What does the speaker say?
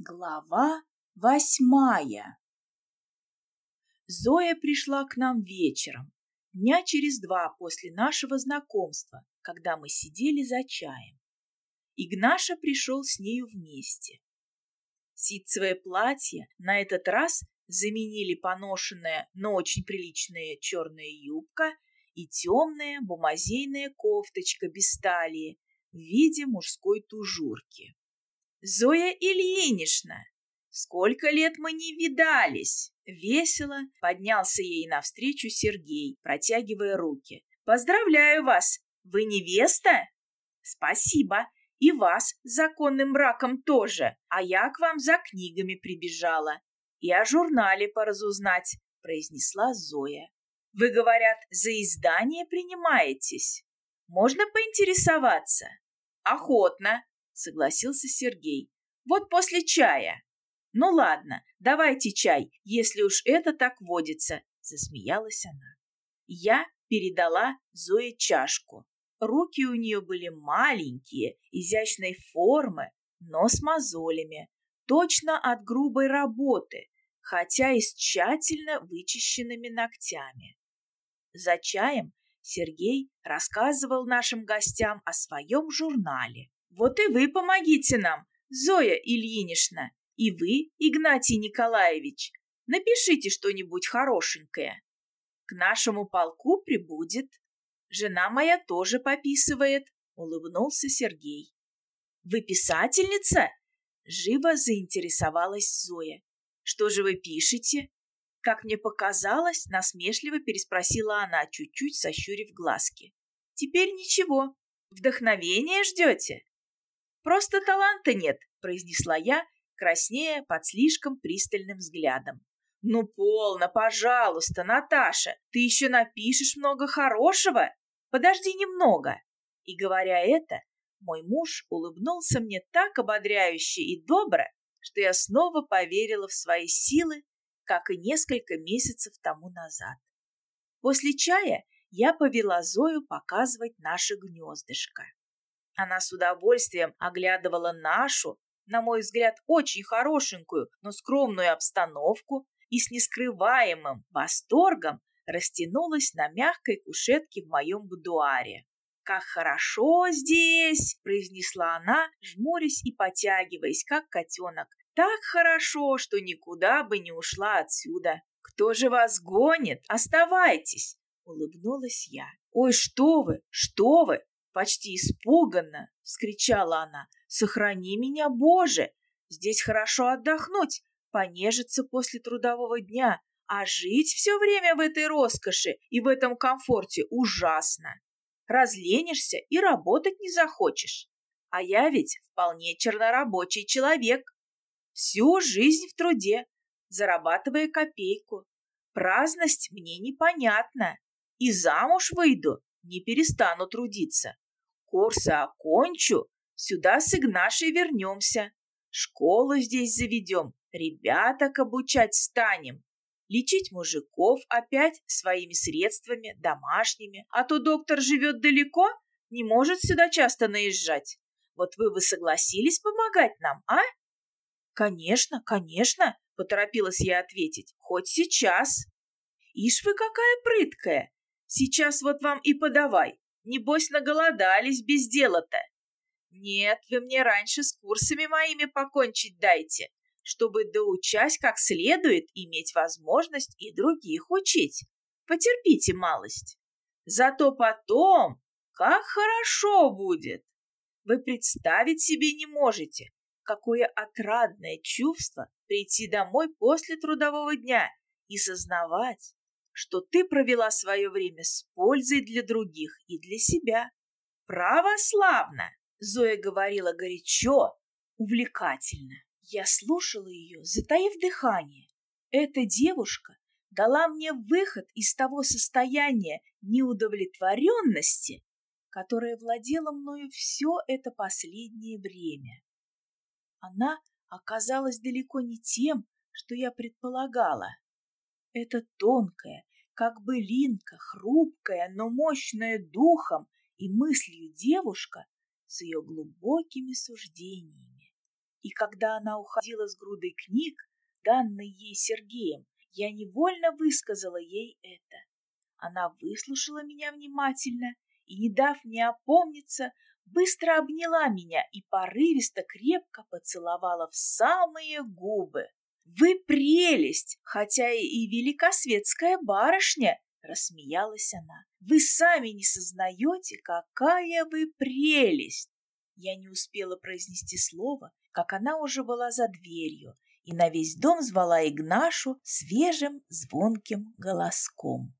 Глава восьмая Зоя пришла к нам вечером, дня через два после нашего знакомства, когда мы сидели за чаем. Игнаша пришел с нею вместе. Ситцевое платье на этот раз заменили поношенная, но очень приличная черная юбка и темная бумазейная кофточка без талии в виде мужской тужурки. Зоя Ильинична, сколько лет мы не видались!» Весело поднялся ей навстречу Сергей, протягивая руки. «Поздравляю вас! Вы невеста?» «Спасибо! И вас законным браком тоже! А я к вам за книгами прибежала. И о журнале поразузнать», — произнесла Зоя. «Вы, говорят, за издание принимаетесь? Можно поинтересоваться?» «Охотно!» Согласился Сергей. Вот после чая. Ну ладно, давайте чай, если уж это так водится, засмеялась она. Я передала Зое чашку. Руки у нее были маленькие, изящной формы, но с мозолями, точно от грубой работы, хотя и с тщательно вычищенными ногтями. За чаем Сергей рассказывал нашим гостям о своем журнале. Вот и вы помогите нам, Зоя Ильинична, и вы, Игнатий Николаевич. Напишите что-нибудь хорошенькое. К нашему полку прибудет. Жена моя тоже пописывает, улыбнулся Сергей. Вы писательница? Живо заинтересовалась Зоя. Что же вы пишете? Как мне показалось, насмешливо переспросила она, чуть-чуть сощурив глазки. Теперь ничего. Вдохновение ждете? «Просто таланта нет», — произнесла я, краснея под слишком пристальным взглядом. «Ну, полно, пожалуйста, Наташа, ты еще напишешь много хорошего. Подожди немного». И говоря это, мой муж улыбнулся мне так ободряюще и добро, что я снова поверила в свои силы, как и несколько месяцев тому назад. После чая я повела Зою показывать наше гнездышко. Она с удовольствием оглядывала нашу, на мой взгляд, очень хорошенькую, но скромную обстановку и с нескрываемым восторгом растянулась на мягкой кушетке в моем будуаре. «Как хорошо здесь!» – произнесла она, жмурясь и потягиваясь, как котенок. «Так хорошо, что никуда бы не ушла отсюда. Кто же вас гонит? Оставайтесь!» – улыбнулась я. «Ой, что вы, что вы! Почти испуганно вскричала она. «Сохрани меня, Боже! Здесь хорошо отдохнуть, понежиться после трудового дня, а жить все время в этой роскоши и в этом комфорте ужасно. Разленишься и работать не захочешь. А я ведь вполне чернорабочий человек. Всю жизнь в труде, зарабатывая копейку. Праздность мне непонятна. И замуж выйду, не перестану трудиться. Курсы окончу, сюда с Игнашей вернемся. Школу здесь заведем, ребяток обучать станем. Лечить мужиков опять своими средствами, домашними. А то доктор живет далеко, не может сюда часто наезжать. Вот вы бы согласились помогать нам, а? Конечно, конечно, поторопилась я ответить. Хоть сейчас. Ишь вы какая прыткая. Сейчас вот вам и подавай. Небось, наголодались без дела-то. Нет, вы мне раньше с курсами моими покончить дайте, чтобы, доучась как следует, иметь возможность и других учить. Потерпите малость. Зато потом, как хорошо будет. Вы представить себе не можете, какое отрадное чувство прийти домой после трудового дня и сознавать, что ты провела свое время с пользой для других и для себя. Православно! Зоя говорила горячо, увлекательно. Я слушала ее, затаив дыхание. Эта девушка дала мне выход из того состояния неудовлетворенности, которое владело мною все это последнее время. Она оказалась далеко не тем, что я предполагала. Это тонкая, как бы линка, хрупкая, но мощная духом и мыслью девушка с ее глубокими суждениями, И когда она уходила с грудой книг, данной ей Сергеем, я невольно высказала ей это. Она выслушала меня внимательно и, не дав мне опомниться, быстро обняла меня и порывисто крепко поцеловала в самые губы. «Вы прелесть, хотя и великосветская барышня!» — рассмеялась она. «Вы сами не сознаете, какая вы прелесть!» Я не успела произнести слово, как она уже была за дверью и на весь дом звала Игнашу свежим звонким голоском.